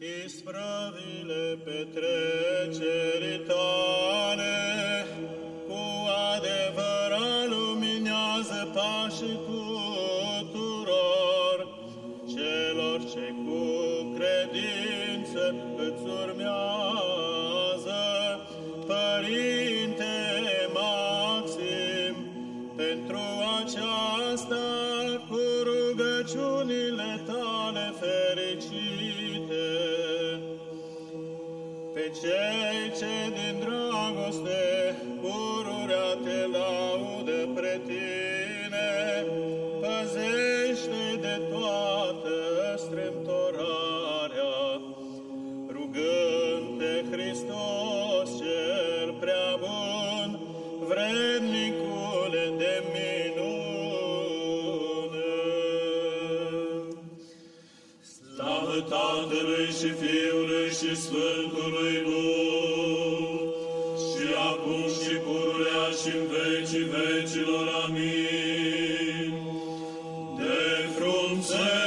ispravile petrecerii tale, cu adevărat luminează pașii tuturor, celor ce cu credință îți urmează, Părinte Maxim, pentru aceasta cu rugăciunile tale fericite. Pe cei ce din dragoste pururea te laudă pre tine, păzește de toată strâmtorarea, rugând pe Hristos cel prea bun, vrednicule de minune. Slavă Tatălui și Fiului și Sfântului Duh, și acum și pururea și în vecii vecilor. Amin. De frunțe